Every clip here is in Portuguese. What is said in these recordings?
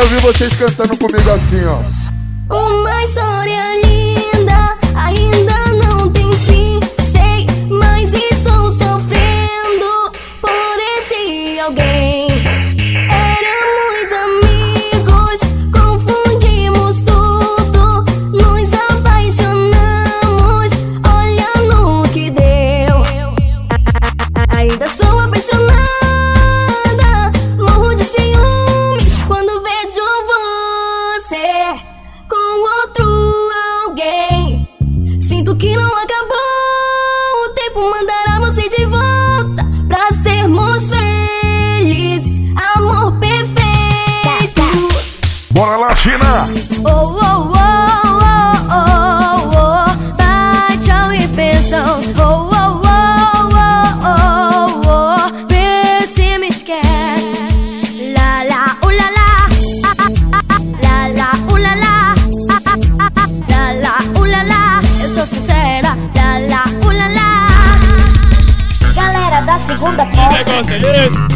quero ouvir vocês cantando comigo assim, ó. Uma história acabou, o tempo mandará você de volta segunda parte. Que?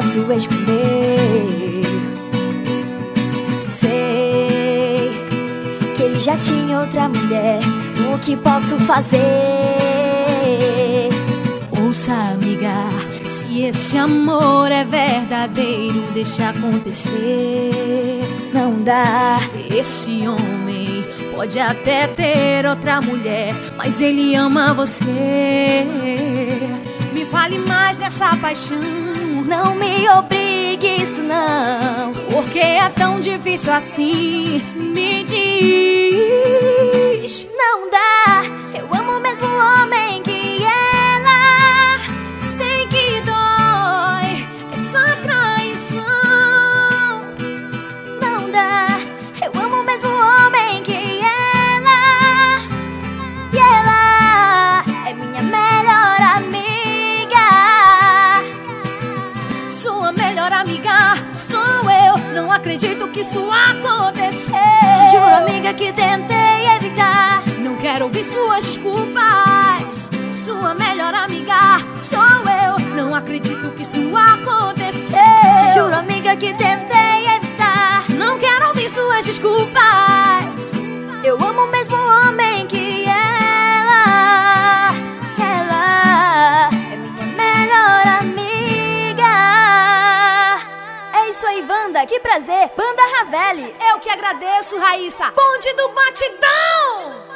Posso esconder. Sei que ele já tinha outra mulher. O que posso fazer? Ouça, amiga, se esse amor é verdadeiro, deixa acontecer. Não dá. Esse homem pode até ter outra mulher, mas ele ama você. Me fale mais dessa paixão, Não me obrigue isso não. porque é tão difícil assim. Me diz. Não dá. Eu amo o mesmo homem que melhor amiga sou eu. Não acredito que isso aconteceu. Te juro, amiga, que tentei evitar. Não quero ouvir suas desculpas. Sua melhor amiga sou eu. Não acredito que isso aconteceu. Te juro, amiga, que tentei Que prazer. Banda Ravelli. Eu que agradeço, Raíssa. Bonde do batidão!